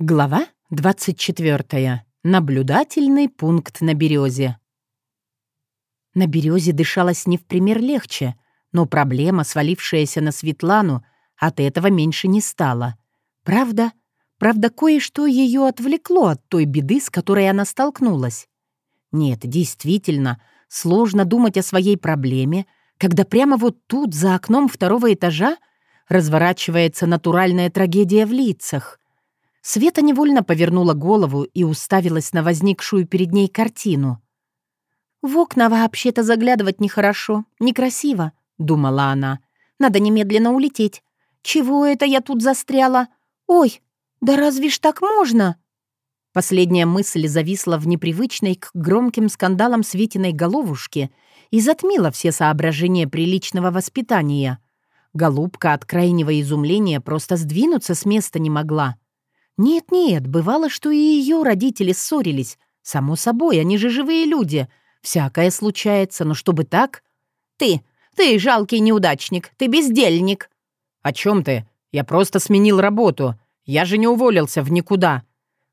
Глава 24. Наблюдательный пункт на березе. На березе дышалось не в пример легче, но проблема, свалившаяся на Светлану, от этого меньше не стала. Правда? Правда, кое-что ее отвлекло от той беды, с которой она столкнулась. Нет, действительно, сложно думать о своей проблеме, когда прямо вот тут, за окном второго этажа, разворачивается натуральная трагедия в лицах — Света невольно повернула голову и уставилась на возникшую перед ней картину. «В окна вообще-то заглядывать нехорошо, некрасиво», — думала она. «Надо немедленно улететь. Чего это я тут застряла? Ой, да разве ж так можно?» Последняя мысль зависла в непривычной к громким скандалам Светиной головушке и затмила все соображения приличного воспитания. Голубка от крайнего изумления просто сдвинуться с места не могла. Нет-нет, бывало, что и ее родители ссорились. Само собой, они же живые люди. Всякое случается, но чтобы так... Ты, ты жалкий неудачник, ты бездельник. О чем ты? Я просто сменил работу. Я же не уволился в никуда.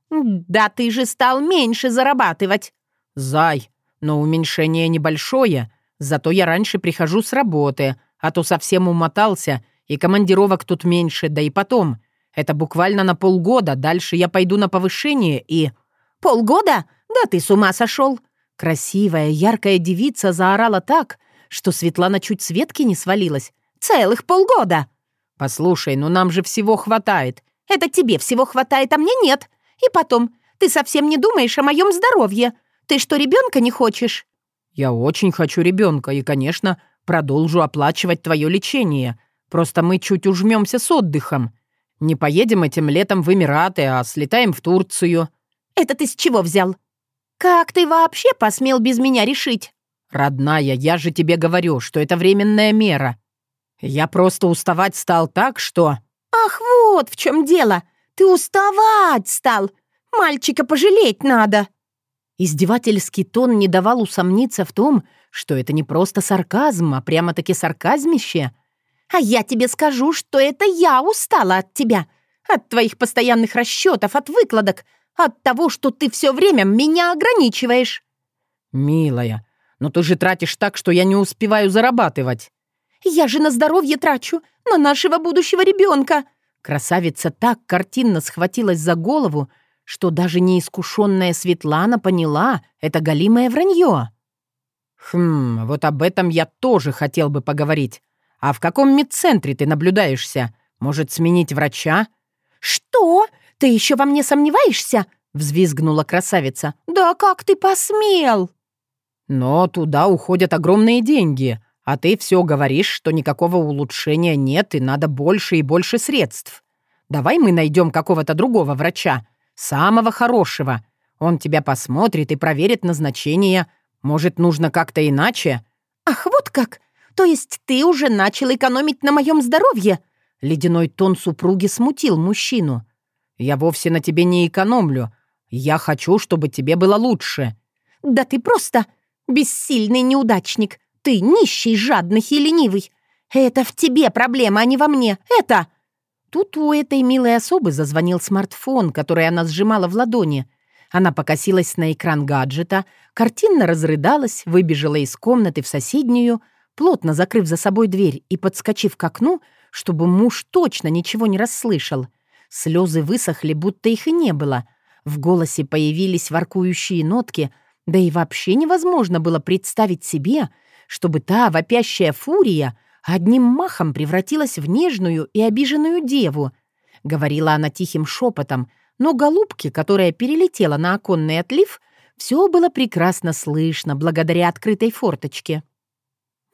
Да ты же стал меньше зарабатывать. Зай, но уменьшение небольшое. Зато я раньше прихожу с работы, а то совсем умотался, и командировок тут меньше, да и потом. Это буквально на полгода. Дальше я пойду на повышение и...» «Полгода? Да ты с ума сошел!» Красивая, яркая девица заорала так, что Светлана чуть с ветки не свалилась. «Целых полгода!» «Послушай, ну нам же всего хватает». «Это тебе всего хватает, а мне нет. И потом, ты совсем не думаешь о моем здоровье. Ты что, ребенка не хочешь?» «Я очень хочу ребенка и, конечно, продолжу оплачивать твое лечение. Просто мы чуть ужмемся с отдыхом. Не поедем этим летом в Эмираты, а слетаем в Турцию». «Это ты с чего взял? Как ты вообще посмел без меня решить?» «Родная, я же тебе говорю, что это временная мера. Я просто уставать стал так, что...» «Ах, вот в чем дело! Ты уставать стал! Мальчика пожалеть надо!» Издевательский тон не давал усомниться в том, что это не просто сарказм, а прямо-таки сарказмище — а я тебе скажу, что это я устала от тебя, от твоих постоянных расчетов, от выкладок, от того, что ты все время меня ограничиваешь». «Милая, но ты же тратишь так, что я не успеваю зарабатывать». «Я же на здоровье трачу, на нашего будущего ребенка». Красавица так картинно схватилась за голову, что даже неискушенная Светлана поняла, это галимое вранье. «Хм, вот об этом я тоже хотел бы поговорить. А в каком медцентре ты наблюдаешься? Может, сменить врача?» «Что? Ты еще во мне сомневаешься?» — взвизгнула красавица. «Да как ты посмел?» «Но туда уходят огромные деньги, а ты все говоришь, что никакого улучшения нет и надо больше и больше средств. Давай мы найдем какого-то другого врача, самого хорошего. Он тебя посмотрит и проверит назначение. Может, нужно как-то иначе?» «Ах, вот как! «То есть ты уже начал экономить на моем здоровье?» Ледяной тон супруги смутил мужчину. «Я вовсе на тебе не экономлю. Я хочу, чтобы тебе было лучше». «Да ты просто бессильный неудачник. Ты нищий, жадный и ленивый. Это в тебе проблема, а не во мне. Это...» Тут у этой милой особы зазвонил смартфон, который она сжимала в ладони. Она покосилась на экран гаджета, картинно разрыдалась, выбежала из комнаты в соседнюю — плотно закрыв за собой дверь и подскочив к окну, чтобы муж точно ничего не расслышал. Слезы высохли, будто их и не было. В голосе появились воркующие нотки, да и вообще невозможно было представить себе, чтобы та вопящая фурия одним махом превратилась в нежную и обиженную деву. Говорила она тихим шепотом, но голубке, которая перелетела на оконный отлив, все было прекрасно слышно благодаря открытой форточке.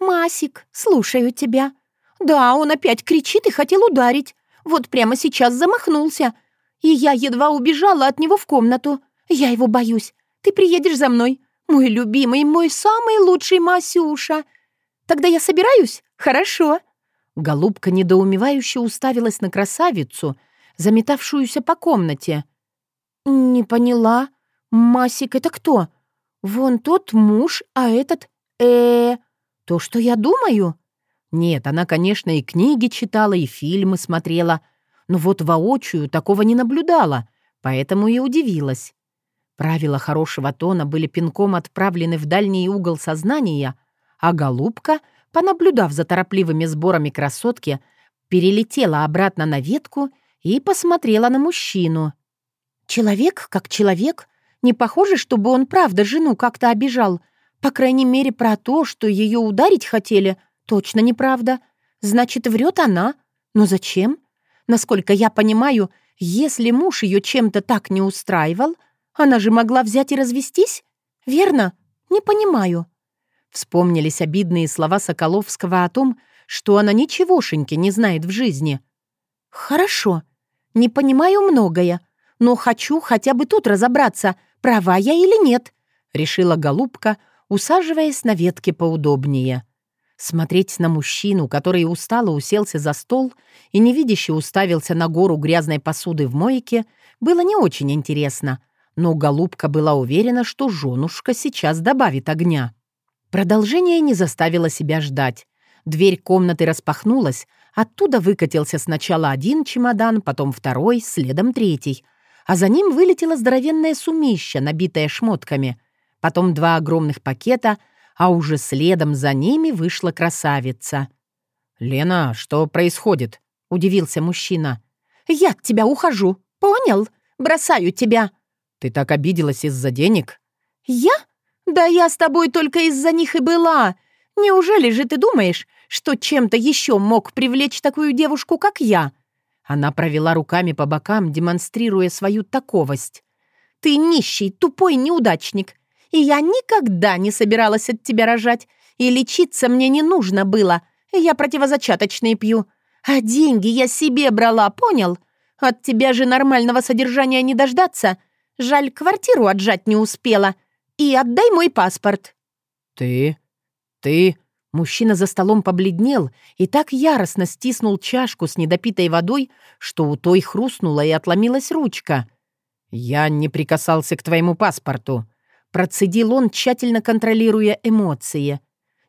«Масик, слушаю тебя. Да, он опять кричит и хотел ударить. Вот прямо сейчас замахнулся. И я едва убежала от него в комнату. Я его боюсь. Ты приедешь за мной. Мой любимый, мой самый лучший Масюша. Тогда я собираюсь? Хорошо». Голубка недоумевающе уставилась на красавицу, заметавшуюся по комнате. «Не поняла. Масик — это кто? Вон тот муж, а этот... э, -э то, что я думаю? Нет, она, конечно, и книги читала, и фильмы смотрела, но вот воочию такого не наблюдала. поэтому и удивилась. Правила хорошего тона были пинком отправлены в дальний угол сознания, а голубка, понаблюдав за торопливыми сборами красотки, перелетела обратно на ветку и посмотрела на мужчину. «Человек как человек. Не похоже, чтобы он правда жену как-то обижал. По крайней мере, про то, что ее ударить хотели, точно неправда. Значит, врет она. Но зачем? Насколько я понимаю, если муж ее чем-то так не устраивал, она же могла взять и развестись? Верно? Не понимаю». Вспомнились обидные слова Соколовского о том, что она ничегошеньки не знает в жизни. «Хорошо. Не понимаю многое, но хочу хотя бы тут разобраться, права я или нет», — решила голубка, усаживаясь на ветке поудобнее. Смотреть на мужчину, который устало уселся за стол и невидяще уставился на гору грязной посуды в мойке, было не очень интересно, но голубка была уверена, что женушка сейчас добавит огня. Продолжение не заставило себя ждать. Дверь комнаты распахнулась, оттуда выкатился сначала один чемодан, потом второй, следом третий, а за ним вылетело здоровенное сумище, набитое шмотками, потом два огромных пакета — а уже следом за ними вышла красавица. «Лена, что происходит?» — удивился мужчина. «Я от тебя ухожу, понял? Бросаю тебя». «Ты так обиделась из-за денег?» «Я? Да я с тобой только из-за них и была. Неужели же ты думаешь, что чем-то еще мог привлечь такую девушку, как я?» Она провела руками по бокам, демонстрируя свою таковость. «Ты нищий, тупой неудачник и я никогда не собиралась от тебя рожать, и лечиться мне не нужно было. Я противозачаточные пью. А деньги я себе брала, понял? От тебя же нормального содержания не дождаться. Жаль, квартиру отжать не успела. И отдай мой паспорт». «Ты? Ты?» Мужчина за столом побледнел и так яростно стиснул чашку с недопитой водой, что у той хрустнула и отломилась ручка. «Я не прикасался к твоему паспорту», Процедил он, тщательно контролируя эмоции.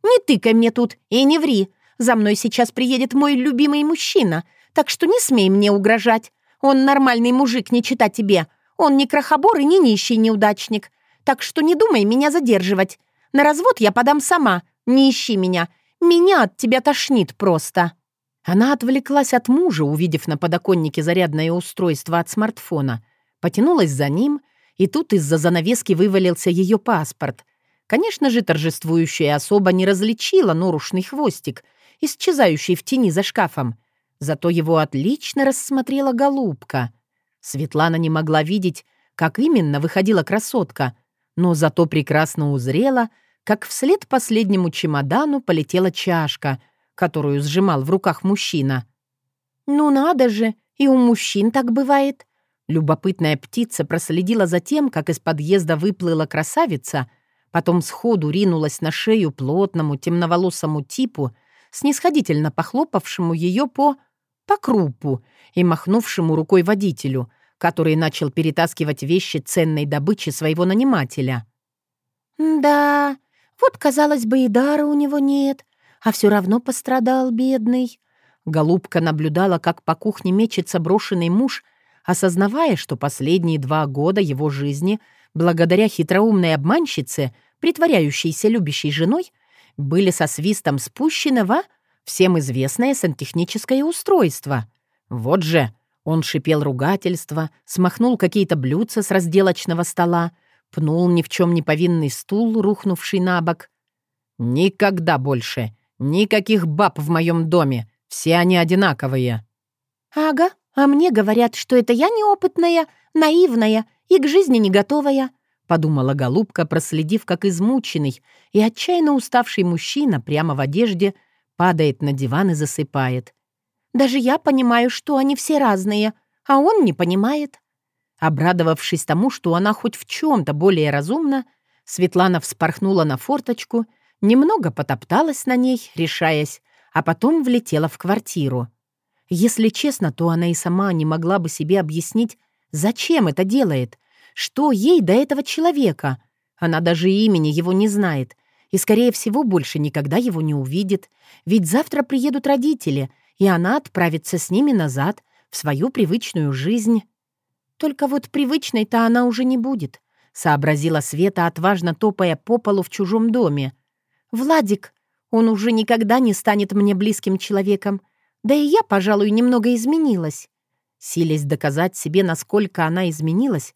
«Не тыкай мне тут и не ври. За мной сейчас приедет мой любимый мужчина, так что не смей мне угрожать. Он нормальный мужик, не чита тебе. Он не крохобор и не нищий неудачник. Так что не думай меня задерживать. На развод я подам сама. Не ищи меня. Меня от тебя тошнит просто». Она отвлеклась от мужа, увидев на подоконнике зарядное устройство от смартфона, потянулась за ним — и тут из-за занавески вывалился ее паспорт. Конечно же, торжествующая особа не различила норушный хвостик, исчезающий в тени за шкафом. Зато его отлично рассмотрела голубка. Светлана не могла видеть, как именно выходила красотка, но зато прекрасно узрела, как вслед последнему чемодану полетела чашка, которую сжимал в руках мужчина. «Ну надо же, и у мужчин так бывает», Любопытная птица проследила за тем, как из подъезда выплыла красавица, потом сходу ринулась на шею плотному темноволосому типу, снисходительно похлопавшему ее по... по крупу и махнувшему рукой водителю, который начал перетаскивать вещи ценной добычи своего нанимателя. «Да, вот, казалось бы, и дара у него нет, а все равно пострадал бедный». Голубка наблюдала, как по кухне мечется брошенный муж осознавая, что последние два года его жизни, благодаря хитроумной обманщице, притворяющейся любящей женой, были со свистом спущены во всем известное сантехническое устройство. Вот же, он шипел ругательство, смахнул какие-то блюдца с разделочного стола, пнул ни в чем не повинный стул, рухнувший на бок. «Никогда больше! Никаких баб в моем доме! Все они одинаковые!» «Ага, а мне говорят, что это я неопытная, наивная и к жизни не готовая», — подумала голубка, проследив, как измученный и отчаянно уставший мужчина прямо в одежде падает на диван и засыпает. «Даже я понимаю, что они все разные, а он не понимает». Обрадовавшись тому, что она хоть в чем-то более разумна, Светлана вспорхнула на форточку, немного потопталась на ней, решаясь, а потом влетела в квартиру. Если честно, то она и сама не могла бы себе объяснить, зачем это делает, что ей до этого человека. Она даже имени его не знает и, скорее всего, больше никогда его не увидит, ведь завтра приедут родители, и она отправится с ними назад, в свою привычную жизнь. Только вот привычной-то она уже не будет», — сообразила Света, отважно топая по полу в чужом доме. «Владик, он уже никогда не станет мне близким человеком. Да и я, пожалуй, немного изменилась». Силясь доказать себе, насколько она изменилась,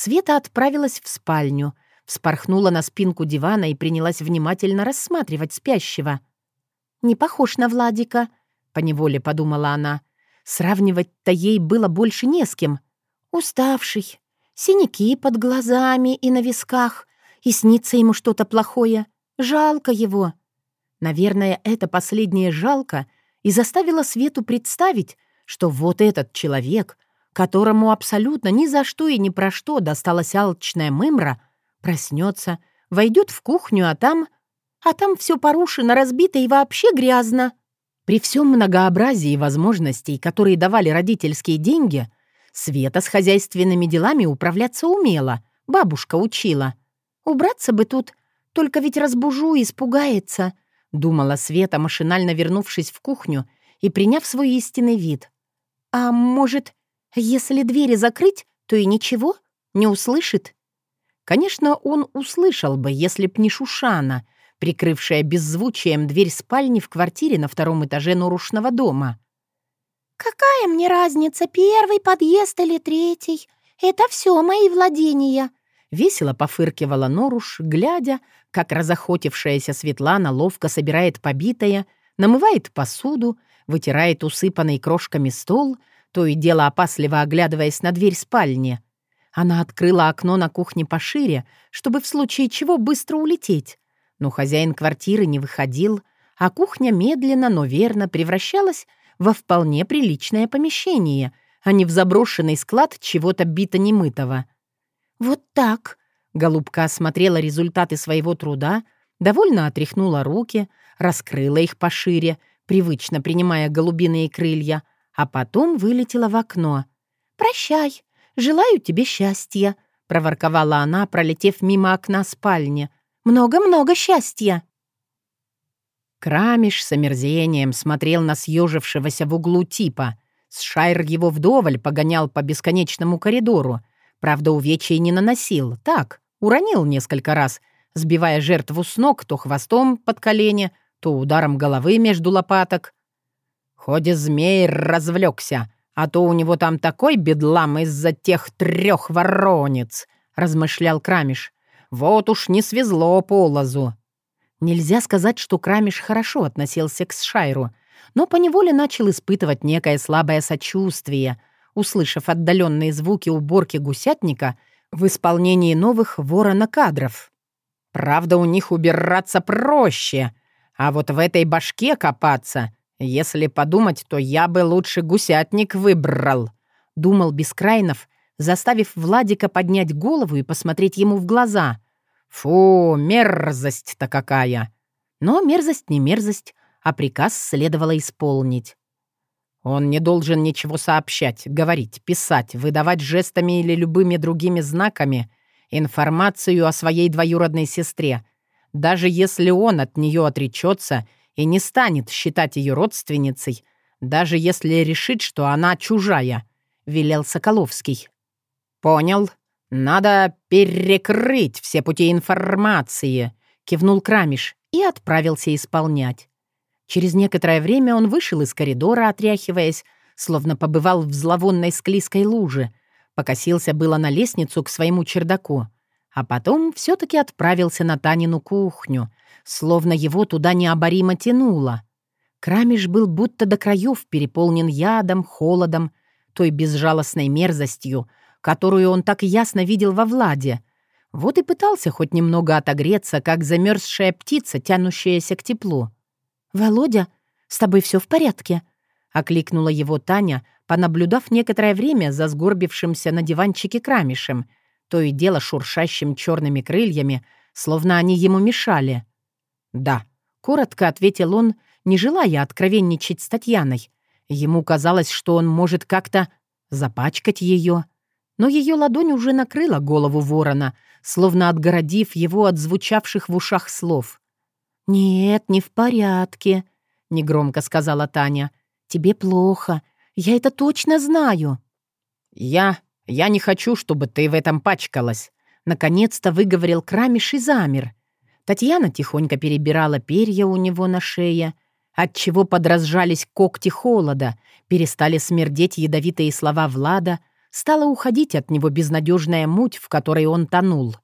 Света отправилась в спальню, вспорхнула на спинку дивана и принялась внимательно рассматривать спящего. «Не похож на Владика», — поневоле подумала она. Сравнивать-то ей было больше не с кем. Уставший, синяки под глазами и на висках, и снится ему что-то плохое. Жалко его. Наверное, это последнее «жалко» и заставило Свету представить, что вот этот человек, которому абсолютно ни за что и ни про что досталась алчная мымра, проснется, войдет в кухню, а там... А там все порушено, разбито и вообще грязно. При всем многообразии возможностей, которые давали родительские деньги, Света с хозяйственными делами управляться умела, бабушка учила. «Убраться бы тут, только ведь разбужу и испугается», — думала Света, машинально вернувшись в кухню и приняв свой истинный вид. «А может, если двери закрыть, то и ничего, не услышит?» Конечно, он услышал бы, если б не Шушана — прикрывшая беззвучием дверь спальни в квартире на втором этаже Норушного дома. «Какая мне разница, первый подъезд или третий? Это все мои владения!» Весело пофыркивала Норуш, глядя, как разохотившаяся Светлана ловко собирает побитое, намывает посуду, вытирает усыпанный крошками стол, то и дело опасливо оглядываясь на дверь спальни. Она открыла окно на кухне пошире, чтобы в случае чего быстро улететь, но хозяин квартиры не выходил, а кухня медленно, но верно превращалась во вполне приличное помещение, а не в заброшенный склад чего-то бито-немытого. «Вот так», — голубка осмотрела результаты своего труда, довольно отряхнула руки, раскрыла их пошире, привычно принимая голубиные крылья, а потом вылетела в окно. «Прощай, желаю тебе счастья», — проворковала она, пролетев мимо окна спальни — много-много счастья!» Крамиш с омерзением смотрел на съежившегося в углу типа. Сшайр его вдоволь погонял по бесконечному коридору. Правда, увечий не наносил. Так, уронил несколько раз, сбивая жертву с ног то хвостом под колени, то ударом головы между лопаток. Хоть змей развлекся, а то у него там такой бедлам из-за тех трех воронец, размышлял Крамиш. Вот уж не свезло полозу. Нельзя сказать, что Крамиш хорошо относился к Сшайру, но поневоле начал испытывать некое слабое сочувствие, услышав отдаленные звуки уборки гусятника в исполнении новых ворона-кадров. Правда, у них убираться проще, а вот в этой башке копаться, если подумать, то я бы лучше гусятник выбрал, думал Бескрайнов, заставив Владика поднять голову и посмотреть ему в глаза. «Фу, мерзость-то какая!» Но мерзость не мерзость, а приказ следовало исполнить. Он не должен ничего сообщать, говорить, писать, выдавать жестами или любыми другими знаками информацию о своей двоюродной сестре, даже если он от нее отречется и не станет считать ее родственницей, даже если решит, что она чужая, — велел Соколовский. «Понял. Надо перекрыть все пути информации», — кивнул Крамиш и отправился исполнять. Через некоторое время он вышел из коридора, отряхиваясь, словно побывал в зловонной склизкой луже, покосился было на лестницу к своему чердаку, а потом все таки отправился на Танину кухню, словно его туда необоримо тянуло. Крамиш был будто до краев переполнен ядом, холодом, той безжалостной мерзостью, которую он так ясно видел во Владе. Вот и пытался хоть немного отогреться, как замерзшая птица, тянущаяся к теплу. «Володя, с тобой все в порядке?» — окликнула его Таня, понаблюдав некоторое время за сгорбившимся на диванчике крамишем, то и дело шуршащим черными крыльями, словно они ему мешали. «Да», — коротко ответил он, не желая откровенничать с Татьяной. Ему казалось, что он может как-то запачкать ее но ее ладонь уже накрыла голову ворона, словно отгородив его от звучавших в ушах слов. «Нет, не в порядке», — негромко сказала Таня. «Тебе плохо. Я это точно знаю». «Я... Я не хочу, чтобы ты в этом пачкалась». Наконец-то выговорил Крамиш и замер. Татьяна тихонько перебирала перья у него на шее, отчего подразжались когти холода, перестали смердеть ядовитые слова Влада, стала уходить от него безнадежная муть, в которой он тонул.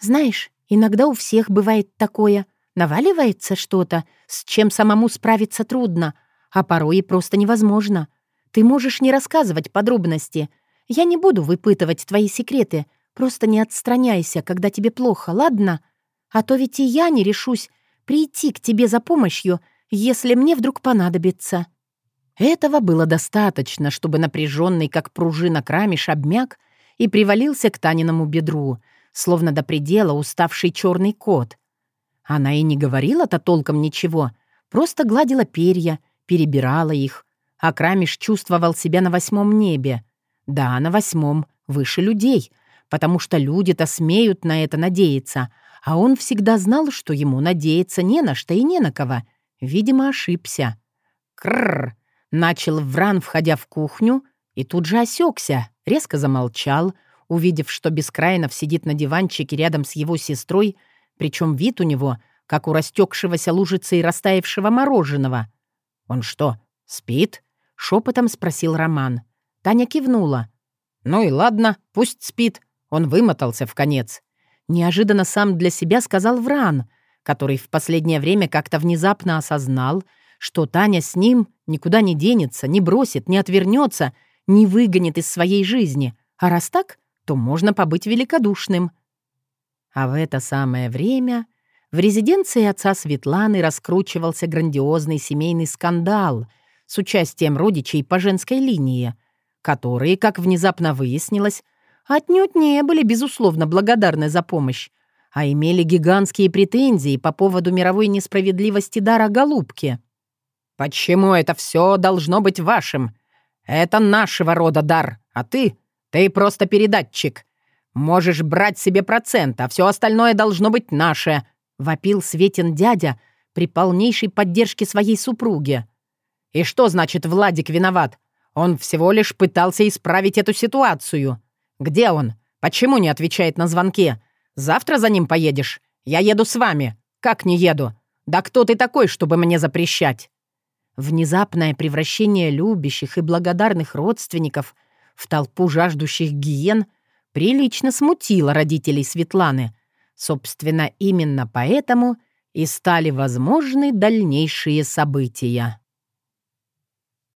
«Знаешь, иногда у всех бывает такое. Наваливается что-то, с чем самому справиться трудно, а порой и просто невозможно. Ты можешь не рассказывать подробности. Я не буду выпытывать твои секреты, Просто не отстраняйся, когда тебе плохо, ладно? А то ведь и я не решусь прийти к тебе за помощью, если мне вдруг понадобится». Этого было достаточно, чтобы напряженный, как пружина крамиш, обмяк и привалился к Таниному бедру, словно до предела уставший черный кот. Она и не говорила-то толком ничего, просто гладила перья, перебирала их, а крамиш чувствовал себя на восьмом небе. Да, на восьмом, выше людей — потому что люди-то смеют на это надеяться, а он всегда знал, что ему надеяться не на что и не на кого. Видимо, ошибся. «Крррр!» — начал Вран, входя в кухню, и тут же осекся, резко замолчал, увидев, что Бескрайнов сидит на диванчике рядом с его сестрой, причем вид у него, как у растекшегося лужицы и растаявшего мороженого. «Он что, спит?» — шепотом спросил Роман. Таня кивнула. «Ну и ладно, пусть спит. Он вымотался в конец. Неожиданно сам для себя сказал Вран, который в последнее время как-то внезапно осознал, что Таня с ним никуда не денется, не бросит, не отвернется, не выгонит из своей жизни. А раз так, то можно побыть великодушным. А в это самое время в резиденции отца Светланы раскручивался грандиозный семейный скандал с участием родичей по женской линии, которые, как внезапно выяснилось, отнюдь не были, безусловно, благодарны за помощь, а имели гигантские претензии по поводу мировой несправедливости дара голубки. «Почему это все должно быть вашим? Это нашего рода дар, а ты? Ты просто передатчик. Можешь брать себе процент, а все остальное должно быть наше», — вопил Светин дядя при полнейшей поддержке своей супруги. «И что значит Владик виноват? Он всего лишь пытался исправить эту ситуацию. «Где он? Почему не отвечает на звонки? Завтра за ним поедешь? Я еду с вами. Как не еду? Да кто ты такой, чтобы мне запрещать?» Внезапное превращение любящих и благодарных родственников в толпу жаждущих гиен прилично смутило родителей Светланы. Собственно, именно поэтому и стали возможны дальнейшие события.